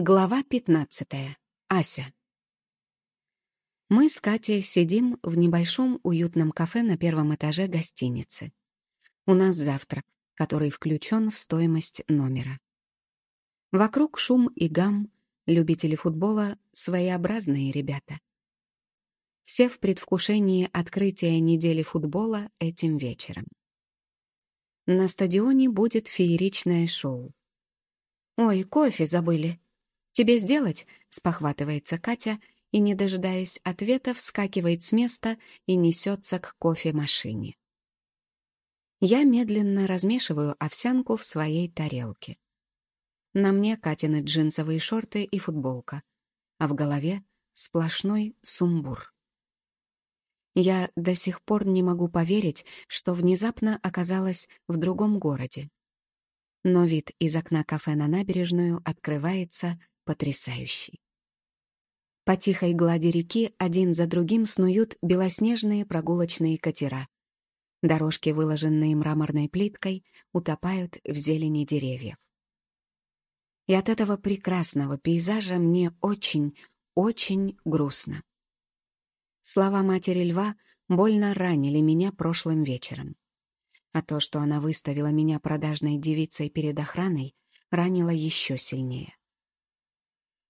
Глава 15. Ася. Мы с Катей сидим в небольшом уютном кафе на первом этаже гостиницы. У нас завтрак, который включен в стоимость номера. Вокруг шум и гам, любители футбола — своеобразные ребята. Все в предвкушении открытия недели футбола этим вечером. На стадионе будет фееричное шоу. «Ой, кофе забыли», «Тебе сделать?» — спохватывается Катя и, не дожидаясь ответа, вскакивает с места и несется к кофемашине. Я медленно размешиваю овсянку в своей тарелке. На мне Катины джинсовые шорты и футболка, а в голове сплошной сумбур. Я до сих пор не могу поверить, что внезапно оказалась в другом городе. Но вид из окна кафе на набережную открывается потрясающий. По тихой глади реки один за другим снуют белоснежные прогулочные катера. Дорожки, выложенные мраморной плиткой, утопают в зелени деревьев. И от этого прекрасного пейзажа мне очень, очень грустно. Слова матери льва больно ранили меня прошлым вечером. А то, что она выставила меня продажной девицей перед охраной, ранило еще сильнее.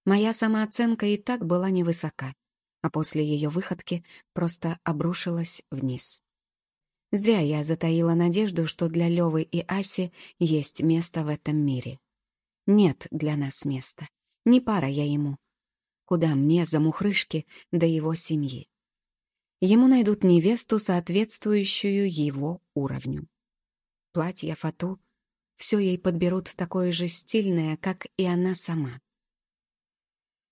Моя самооценка и так была невысока, а после ее выходки просто обрушилась вниз. Зря я затаила надежду, что для Левы и Аси есть место в этом мире. Нет для нас места. Не пара я ему. Куда мне, за мухрышки, до его семьи? Ему найдут невесту, соответствующую его уровню. Платье, фату — все ей подберут такое же стильное, как и она сама.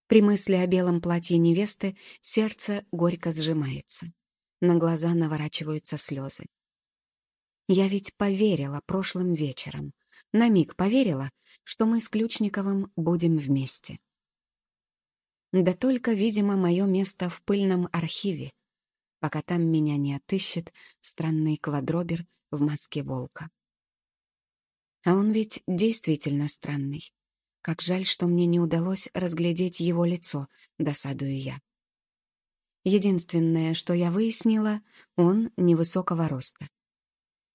При мысли о белом платье невесты сердце горько сжимается. На глаза наворачиваются слезы. Я ведь поверила прошлым вечером. На миг поверила, что мы с Ключниковым будем вместе. Да только, видимо, мое место в пыльном архиве, пока там меня не отыщет странный квадробер в маске волка. А он ведь действительно странный. Как жаль, что мне не удалось разглядеть его лицо, досадую я. Единственное, что я выяснила, он невысокого роста.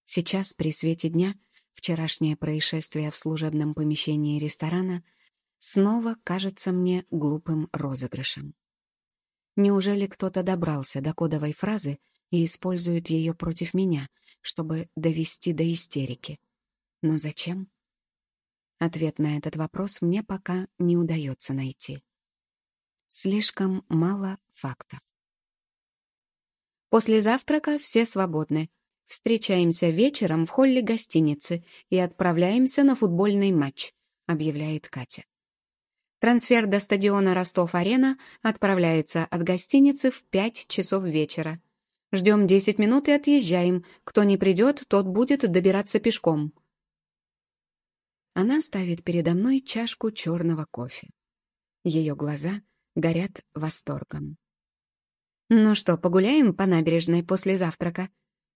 Сейчас, при свете дня, вчерашнее происшествие в служебном помещении ресторана снова кажется мне глупым розыгрышем. Неужели кто-то добрался до кодовой фразы и использует ее против меня, чтобы довести до истерики? Но зачем? Ответ на этот вопрос мне пока не удается найти. Слишком мало фактов. После завтрака все свободны. Встречаемся вечером в холле гостиницы и отправляемся на футбольный матч, объявляет Катя. Трансфер до стадиона Ростов-Арена отправляется от гостиницы в 5 часов вечера. Ждем 10 минут и отъезжаем. Кто не придет, тот будет добираться пешком. Она ставит передо мной чашку черного кофе. Ее глаза горят восторгом. «Ну что, погуляем по набережной после завтрака?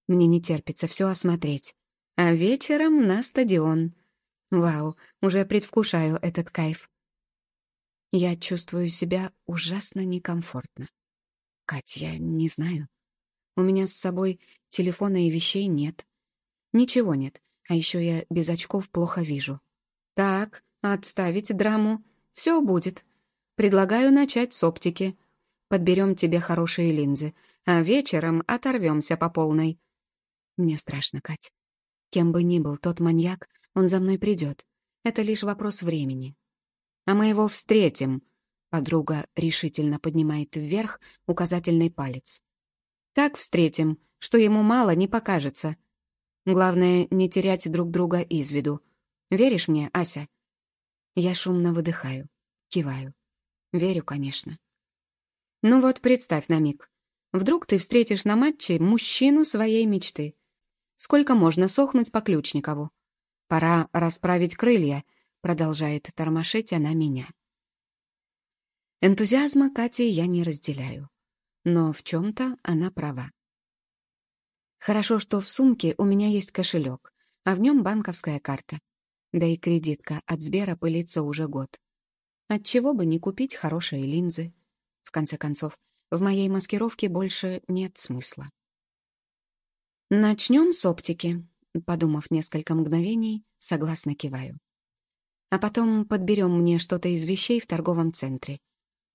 Мне не терпится все осмотреть. А вечером на стадион. Вау, уже предвкушаю этот кайф. Я чувствую себя ужасно некомфортно. Кать, я не знаю. У меня с собой телефона и вещей нет. Ничего нет, а еще я без очков плохо вижу. Так, отставить драму. Все будет. Предлагаю начать с оптики. Подберем тебе хорошие линзы, а вечером оторвемся по полной. Мне страшно, Кать. Кем бы ни был тот маньяк, он за мной придет. Это лишь вопрос времени. А мы его встретим. Подруга решительно поднимает вверх указательный палец. Так встретим, что ему мало не покажется. Главное, не терять друг друга из виду — Веришь мне, Ася?» Я шумно выдыхаю, киваю. Верю, конечно. Ну вот, представь на миг. Вдруг ты встретишь на матче мужчину своей мечты. Сколько можно сохнуть по Ключникову? Пора расправить крылья, продолжает тормошить она меня. Энтузиазма Кати я не разделяю. Но в чем-то она права. Хорошо, что в сумке у меня есть кошелек, а в нем банковская карта. Да и кредитка от Сбера пылится уже год. Отчего бы не купить хорошие линзы? В конце концов, в моей маскировке больше нет смысла. Начнем с оптики. Подумав несколько мгновений, согласно киваю. А потом подберем мне что-то из вещей в торговом центре.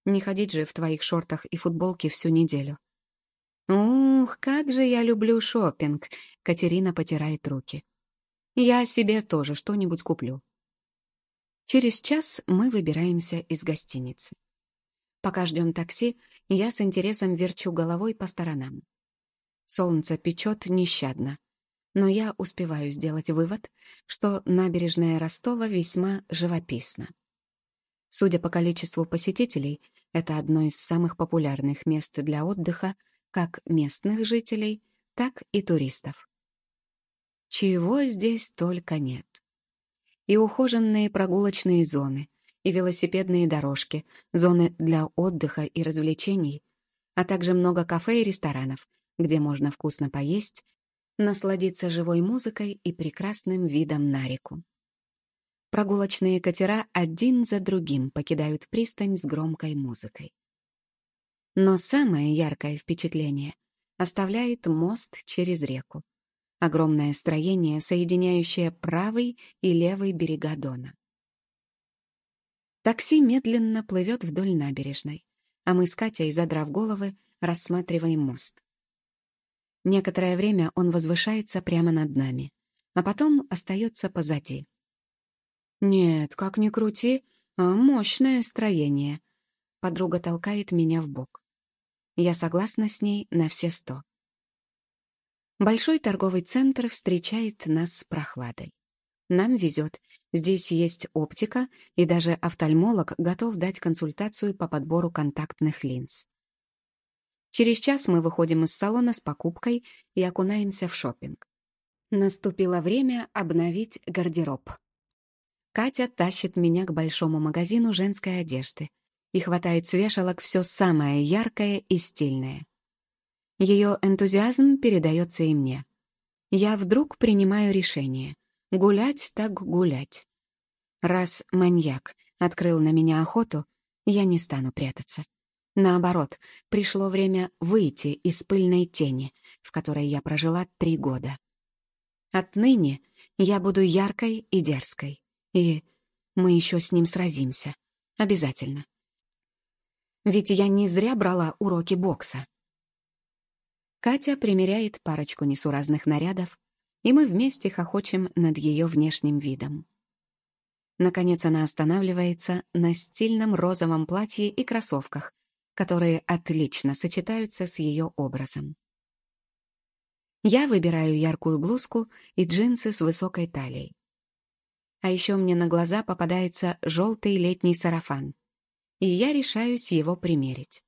Не ходить же в твоих шортах и футболке всю неделю. «Ух, как же я люблю шопинг!» — Катерина потирает руки. «Я себе тоже что-нибудь куплю». Через час мы выбираемся из гостиницы. Пока ждем такси, я с интересом верчу головой по сторонам. Солнце печет нещадно, но я успеваю сделать вывод, что набережная Ростова весьма живописна. Судя по количеству посетителей, это одно из самых популярных мест для отдыха как местных жителей, так и туристов. Чего здесь только нет. И ухоженные прогулочные зоны, и велосипедные дорожки, зоны для отдыха и развлечений, а также много кафе и ресторанов, где можно вкусно поесть, насладиться живой музыкой и прекрасным видом на реку. Прогулочные катера один за другим покидают пристань с громкой музыкой. Но самое яркое впечатление оставляет мост через реку. Огромное строение, соединяющее правый и левый берега Дона. Такси медленно плывет вдоль набережной, а мы с Катей, задрав головы, рассматриваем мост. Некоторое время он возвышается прямо над нами, а потом остается позади. Нет, как ни крути, а мощное строение. Подруга толкает меня в бок. Я согласна с ней на все сто. Большой торговый центр встречает нас с прохладой. Нам везет. Здесь есть оптика, и даже офтальмолог готов дать консультацию по подбору контактных линз. Через час мы выходим из салона с покупкой и окунаемся в шопинг. Наступило время обновить гардероб. Катя тащит меня к большому магазину женской одежды, и хватает с вешалок все самое яркое и стильное. Ее энтузиазм передается и мне. Я вдруг принимаю решение. Гулять так гулять. Раз маньяк открыл на меня охоту, я не стану прятаться. Наоборот, пришло время выйти из пыльной тени, в которой я прожила три года. Отныне я буду яркой и дерзкой. И мы еще с ним сразимся. Обязательно. Ведь я не зря брала уроки бокса. Катя примеряет парочку несуразных нарядов, и мы вместе хохочем над ее внешним видом. Наконец она останавливается на стильном розовом платье и кроссовках, которые отлично сочетаются с ее образом. Я выбираю яркую блузку и джинсы с высокой талией. А еще мне на глаза попадается желтый летний сарафан, и я решаюсь его примерить.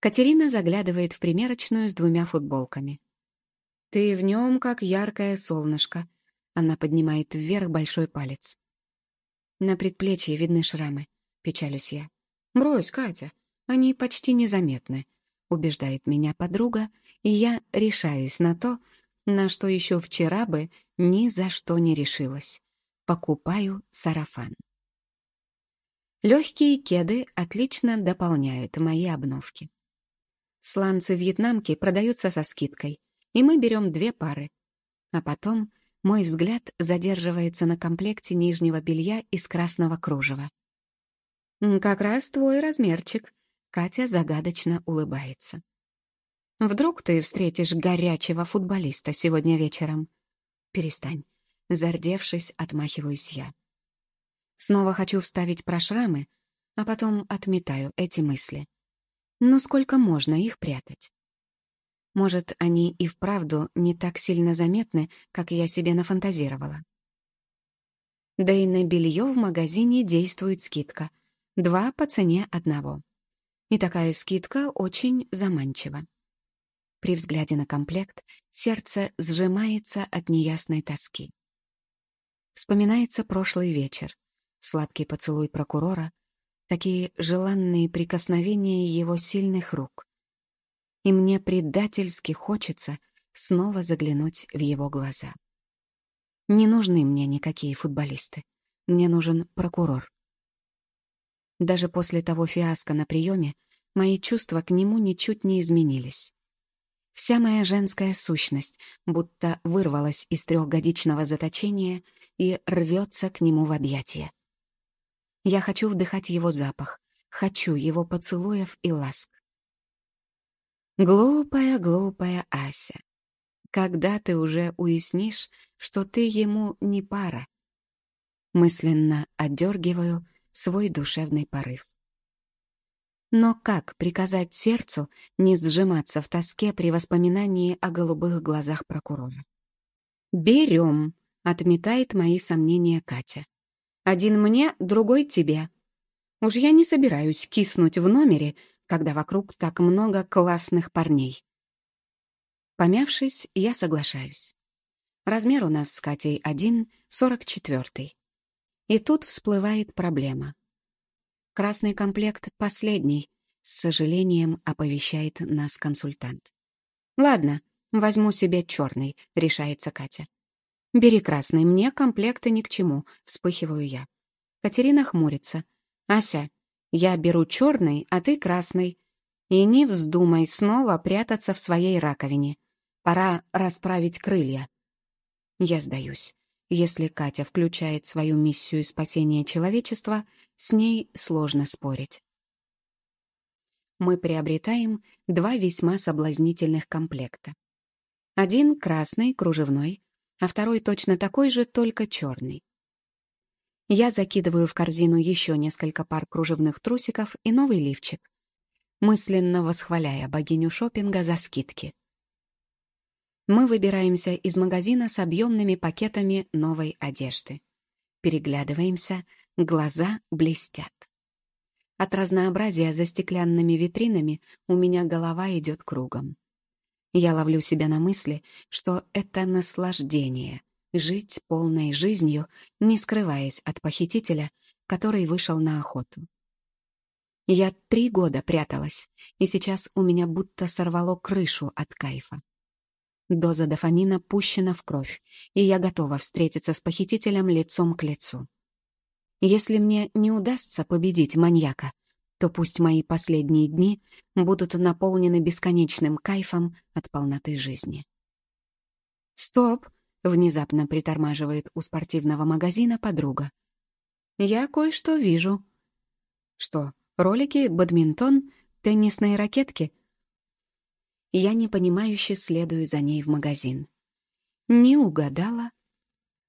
Катерина заглядывает в примерочную с двумя футболками. «Ты в нем как яркое солнышко», — она поднимает вверх большой палец. На предплечье видны шрамы, печалюсь я. «Брось, Катя, они почти незаметны», — убеждает меня подруга, и я решаюсь на то, на что еще вчера бы ни за что не решилась. Покупаю сарафан. Легкие кеды отлично дополняют мои обновки. Сланцы-вьетнамки продаются со скидкой, и мы берем две пары. А потом мой взгляд задерживается на комплекте нижнего белья из красного кружева. «Как раз твой размерчик», — Катя загадочно улыбается. «Вдруг ты встретишь горячего футболиста сегодня вечером?» «Перестань», — зардевшись, отмахиваюсь я. Снова хочу вставить про шрамы, а потом отметаю эти мысли. Но сколько можно их прятать? Может, они и вправду не так сильно заметны, как я себе нафантазировала. Да и на белье в магазине действует скидка. Два по цене одного. И такая скидка очень заманчива. При взгляде на комплект сердце сжимается от неясной тоски. Вспоминается прошлый вечер сладкий поцелуй прокурора, такие желанные прикосновения его сильных рук. И мне предательски хочется снова заглянуть в его глаза. Не нужны мне никакие футболисты. Мне нужен прокурор. Даже после того фиаско на приеме мои чувства к нему ничуть не изменились. Вся моя женская сущность будто вырвалась из трехгодичного заточения и рвется к нему в объятия. Я хочу вдыхать его запах, хочу его поцелуев и ласк. Глупая, глупая Ася. Когда ты уже уяснишь, что ты ему не пара? Мысленно отдергиваю свой душевный порыв. Но как приказать сердцу не сжиматься в тоске при воспоминании о голубых глазах прокурора? «Берем», — отметает мои сомнения Катя. «Один мне, другой тебе. Уж я не собираюсь киснуть в номере, когда вокруг так много классных парней». Помявшись, я соглашаюсь. Размер у нас с Катей один, сорок четвертый. И тут всплывает проблема. Красный комплект последний, с сожалением оповещает нас консультант. Ладно, возьму себе черный, решается Катя. Бери красный, мне комплекты ни к чему, вспыхиваю я. Катерина хмурится. Ася, я беру черный, а ты красный. И не вздумай снова прятаться в своей раковине. Пора расправить крылья. Я сдаюсь. Если Катя включает свою миссию спасения человечества, с ней сложно спорить. Мы приобретаем два весьма соблазнительных комплекта. Один красный, кружевной, а второй точно такой же, только черный. Я закидываю в корзину еще несколько пар кружевных трусиков и новый лифчик, мысленно восхваляя богиню шопинга за скидки. Мы выбираемся из магазина с объемными пакетами новой одежды. Переглядываемся, глаза блестят. От разнообразия за стеклянными витринами у меня голова идет кругом. Я ловлю себя на мысли, что это наслаждение — жить полной жизнью, не скрываясь от похитителя, который вышел на охоту. Я три года пряталась, и сейчас у меня будто сорвало крышу от кайфа. Доза дофамина пущена в кровь, и я готова встретиться с похитителем лицом к лицу. Если мне не удастся победить маньяка, то пусть мои последние дни будут наполнены бесконечным кайфом от полноты жизни. «Стоп!» — внезапно притормаживает у спортивного магазина подруга. «Я кое-что вижу». «Что, ролики, бадминтон, теннисные ракетки?» Я непонимающе следую за ней в магазин. Не угадала.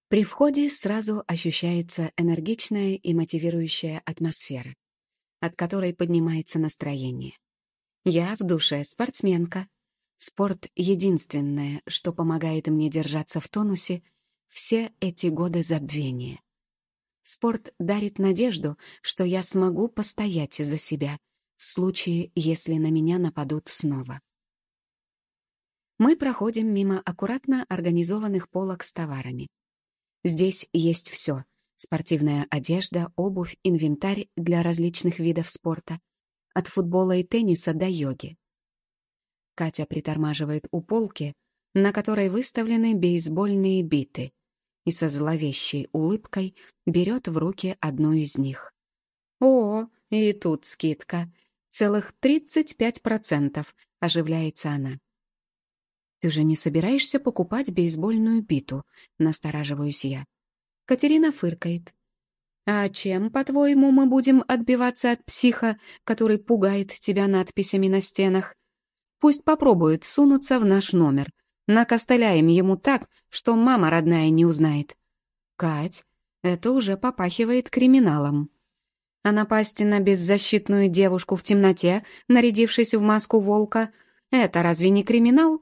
При входе сразу ощущается энергичная и мотивирующая атмосфера, от которой поднимается настроение. Я в душе спортсменка. Спорт — единственное, что помогает мне держаться в тонусе все эти годы забвения. Спорт дарит надежду, что я смогу постоять за себя в случае, если на меня нападут снова. Мы проходим мимо аккуратно организованных полок с товарами. Здесь есть все — спортивная одежда, обувь, инвентарь для различных видов спорта, от футбола и тенниса до йоги. Катя притормаживает у полки, на которой выставлены бейсбольные биты, и со зловещей улыбкой берет в руки одну из них. «О, и тут скидка! Целых 35%!» — оживляется она. «Ты же не собираешься покупать бейсбольную биту?» — настораживаюсь я. Катерина фыркает. «А чем, по-твоему, мы будем отбиваться от психа, который пугает тебя надписями на стенах? Пусть попробует сунуться в наш номер. Накостыляем ему так, что мама родная не узнает». «Кать, это уже попахивает криминалом». А напасть на беззащитную девушку в темноте, нарядившись в маску волка, это разве не криминал?»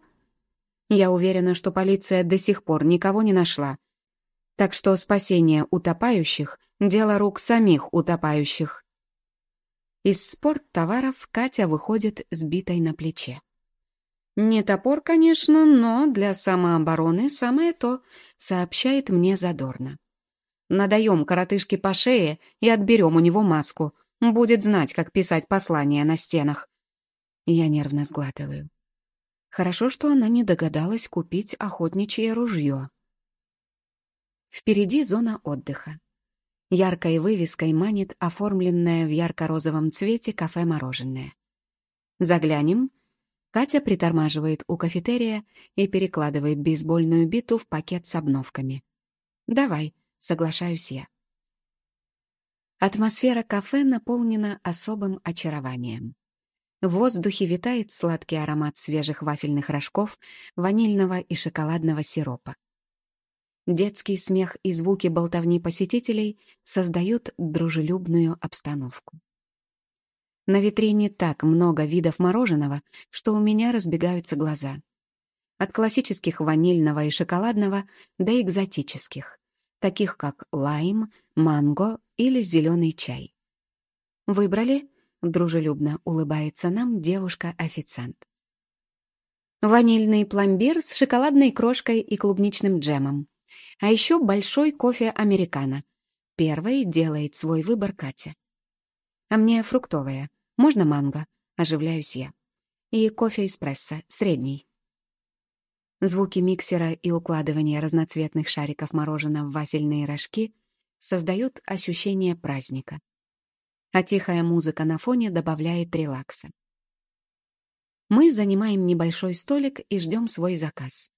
Я уверена, что полиция до сих пор никого не нашла. Так что спасение утопающих — дело рук самих утопающих. Из спорттоваров Катя выходит сбитой на плече. «Не топор, конечно, но для самообороны самое то», — сообщает мне задорно. «Надаем коротышке по шее и отберем у него маску. Будет знать, как писать послания на стенах». Я нервно сглатываю. Хорошо, что она не догадалась купить охотничье ружье. Впереди зона отдыха. Яркой вывеской манит оформленное в ярко-розовом цвете кафе-мороженое. Заглянем. Катя притормаживает у кафетерия и перекладывает бейсбольную биту в пакет с обновками. «Давай», — соглашаюсь я. Атмосфера кафе наполнена особым очарованием. В воздухе витает сладкий аромат свежих вафельных рожков, ванильного и шоколадного сиропа. Детский смех и звуки болтовни посетителей создают дружелюбную обстановку. На витрине так много видов мороженого, что у меня разбегаются глаза. От классических ванильного и шоколадного до экзотических, таких как лайм, манго или зеленый чай. Выбрали? Дружелюбно улыбается нам девушка-официант. Ванильный пломбир с шоколадной крошкой и клубничным джемом. А еще большой кофе американо. Первой делает свой выбор Катя. А мне фруктовое. Можно манго? Оживляюсь я. И кофе эспрессо, средний. Звуки миксера и укладывания разноцветных шариков мороженого в вафельные рожки создают ощущение праздника а тихая музыка на фоне добавляет релакса. Мы занимаем небольшой столик и ждем свой заказ.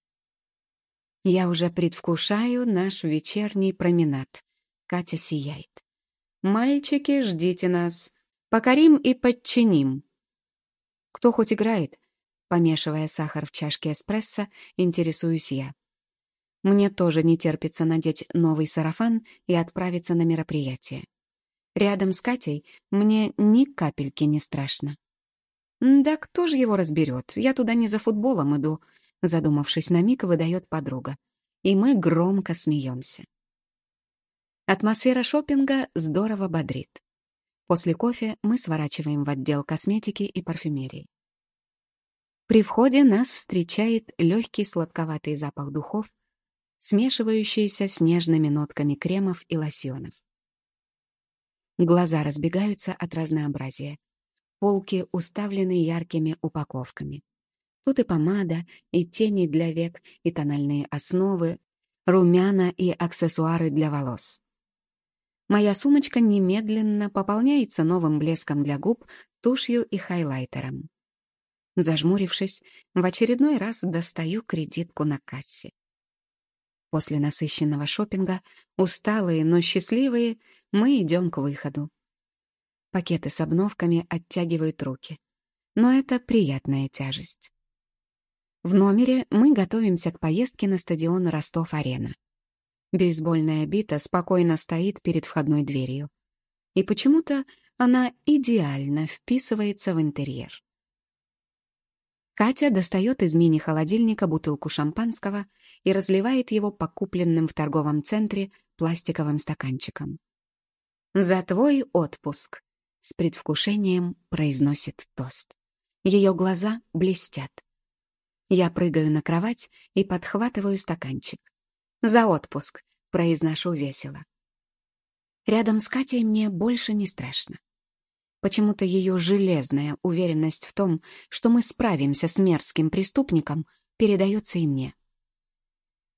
Я уже предвкушаю наш вечерний променад. Катя сияет. «Мальчики, ждите нас. Покорим и подчиним». «Кто хоть играет?» Помешивая сахар в чашке эспрессо, интересуюсь я. Мне тоже не терпится надеть новый сарафан и отправиться на мероприятие. Рядом с Катей мне ни капельки не страшно. «Да кто же его разберет? Я туда не за футболом иду», задумавшись на миг, выдает подруга. И мы громко смеемся. Атмосфера шопинга здорово бодрит. После кофе мы сворачиваем в отдел косметики и парфюмерии. При входе нас встречает легкий сладковатый запах духов, смешивающийся с нежными нотками кремов и лосьонов. Глаза разбегаются от разнообразия. Полки уставлены яркими упаковками. Тут и помада, и тени для век, и тональные основы, румяна и аксессуары для волос. Моя сумочка немедленно пополняется новым блеском для губ, тушью и хайлайтером. Зажмурившись, в очередной раз достаю кредитку на кассе. После насыщенного шопинга, усталые, но счастливые, мы идем к выходу. Пакеты с обновками оттягивают руки. Но это приятная тяжесть. В номере мы готовимся к поездке на стадион Ростов-Арена. Бейсбольная бита спокойно стоит перед входной дверью. И почему-то она идеально вписывается в интерьер. Катя достает из мини-холодильника бутылку шампанского и разливает его по купленным в торговом центре пластиковым стаканчикам. «За твой отпуск!» — с предвкушением произносит тост. Ее глаза блестят. Я прыгаю на кровать и подхватываю стаканчик. «За отпуск!» — произношу весело. Рядом с Катей мне больше не страшно. Почему-то ее железная уверенность в том, что мы справимся с мерзким преступником, передается и мне.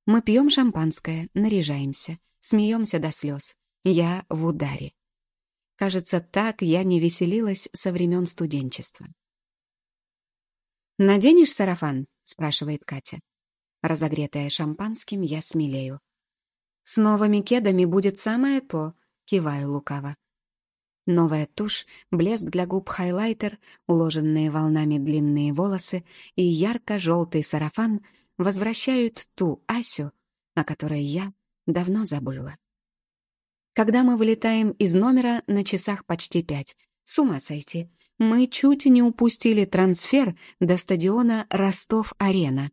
Мы пьем шампанское, наряжаемся, смеемся до слез. Я в ударе. Кажется, так я не веселилась со времен студенчества. «Наденешь сарафан?» — спрашивает Катя. Разогретая шампанским, я смелею. «С новыми кедами будет самое то», — киваю лукаво. Новая тушь, блеск для губ хайлайтер, уложенные волнами длинные волосы и ярко-желтый сарафан возвращают ту Асю, о которой я давно забыла. Когда мы вылетаем из номера, на часах почти пять. С ума сойти. Мы чуть не упустили трансфер до стадиона Ростов-Арена.